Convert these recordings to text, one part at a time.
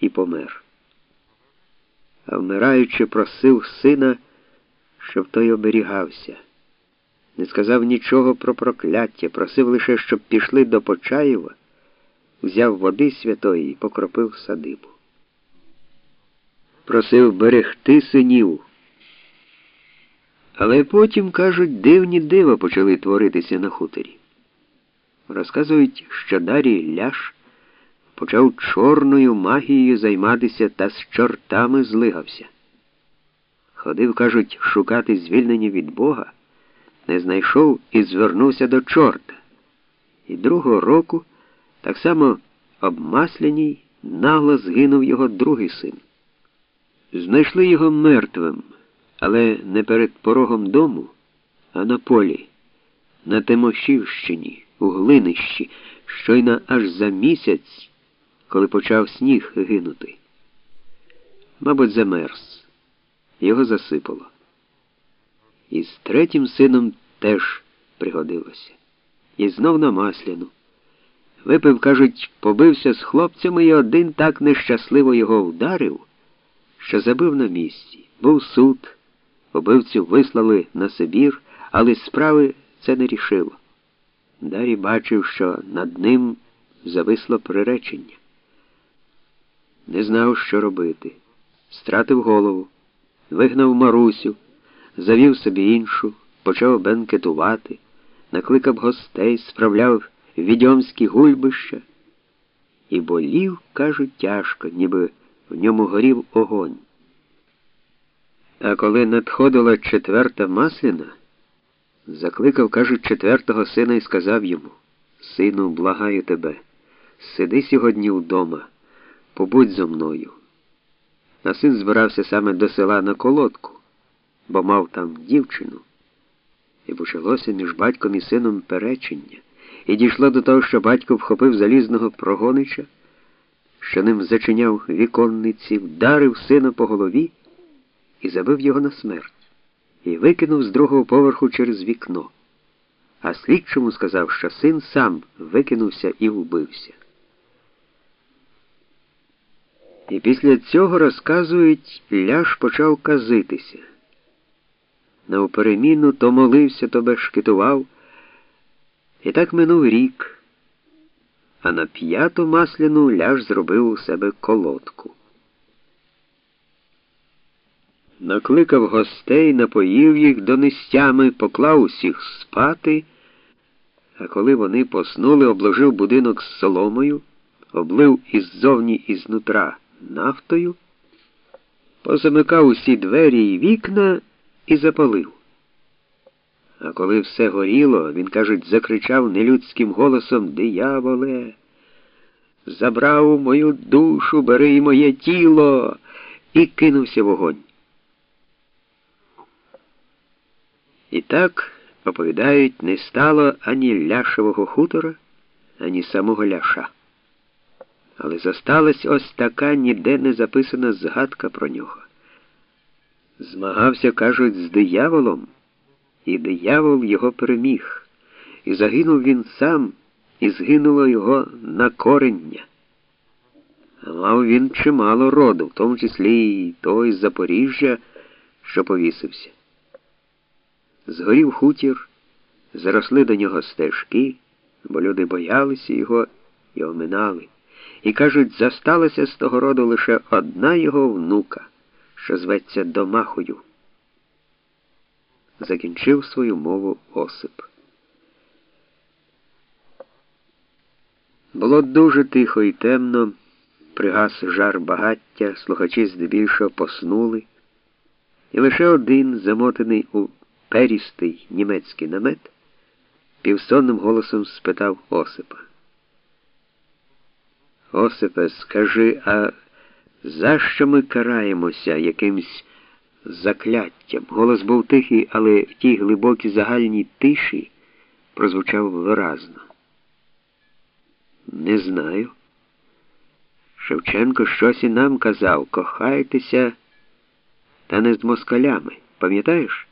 і помер. А вмираючи, просив сина, щоб той оберігався. Не сказав нічого про прокляття, просив лише, щоб пішли до Почаєва, взяв води святої і покропив садибу. Просив берегти синів. Але потім, кажуть, дивні дива почали творитися на хуторі. Розказують, що Дарій Ляш почав чорною магією займатися та з чортами злигався. Ходив, кажуть, шукати звільнення від Бога, не знайшов і звернувся до чорта. І другого року, так само обмасляній, нагло згинув його другий син. Знайшли його мертвим, але не перед порогом дому, а на полі, на Тимошівщині, у глинищі, щойно аж за місяць, коли почав сніг гинути. Мабуть, замерз, його засипало. І з третім сином теж пригодилося. І знов на масляну. Випив, кажуть, побився з хлопцями і один так нещасливо його вдарив, що забив на місці. Був суд, убивцю вислали на Сибір, але справи це не рішило. Дарі бачив, що над ним зависло приречення. Не знав, що робити. Стратив голову, вигнав Марусю, завів собі іншу, почав бенкетувати, накликав гостей, справляв відьомські гульбища. І болів, кажуть, тяжко, ніби в ньому горів огонь. А коли надходила четверта масляна, закликав, кажуть, четвертого сина і сказав йому Сину, благаю тебе, сиди сьогодні вдома, побудь зо мною. А син збирався саме до села на колодку, бо мав там дівчину. І почалося між батьком і сином перечення, і дійшло до того, що батько вхопив залізного прогонича, що ним зачиняв віконниці, вдарив сина по голові і забив його на смерть, і викинув з другого поверху через вікно. А слідчому сказав, що син сам викинувся і вбився. І після цього розказують, Ляш почав казитися. Навпереміну то молився, то бешкетував. І так минув рік, а на п'яту масляну ляж зробив у себе колодку. Накликав гостей, напоїв їх донестями, поклав усіх спати, а коли вони поснули, обложив будинок з соломою, облив іззовні і знутра нафтою, позамикав усі двері і вікна і запалив. А коли все горіло, він, кажуть, закричав нелюдським голосом Дияволе, забрав мою душу, бери моє тіло, і кинувся вогонь. І так, оповідають, не стало ані ляшевого хутора, ані самого ляша. Але зосталась ось така ніде не записана згадка про нього. Змагався, кажуть, з дияволом, і диявол його переміг, і загинув він сам, і згинуло його на корення. А мав він чимало роду, в тому числі і той з Запоріжжя, що повісився. Згорів хутір, заросли до нього стежки, бо люди боялися його і оминали. І кажуть, засталася з того роду лише одна його внука, що зветься Домахою. Закінчив свою мову Осип. Було дуже тихо і темно, пригас жар багаття, слухачі здебільшого поснули, і лише один, замотаний у перістий німецький намет, півсонним голосом спитав Осипа. Осипе, скажи, а за що ми караємося якимсь закляттям? Голос був тихий, але в тій глибокій загальній тиші прозвучав виразно. Не знаю. Шевченко щось і нам казав кохайтеся, та не з москалями. Пам'ятаєш?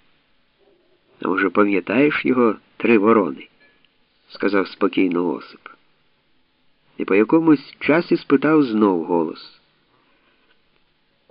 А може, пам'ятаєш його три ворони? сказав спокійно Осип. І по якомусь часі спитав знов голос.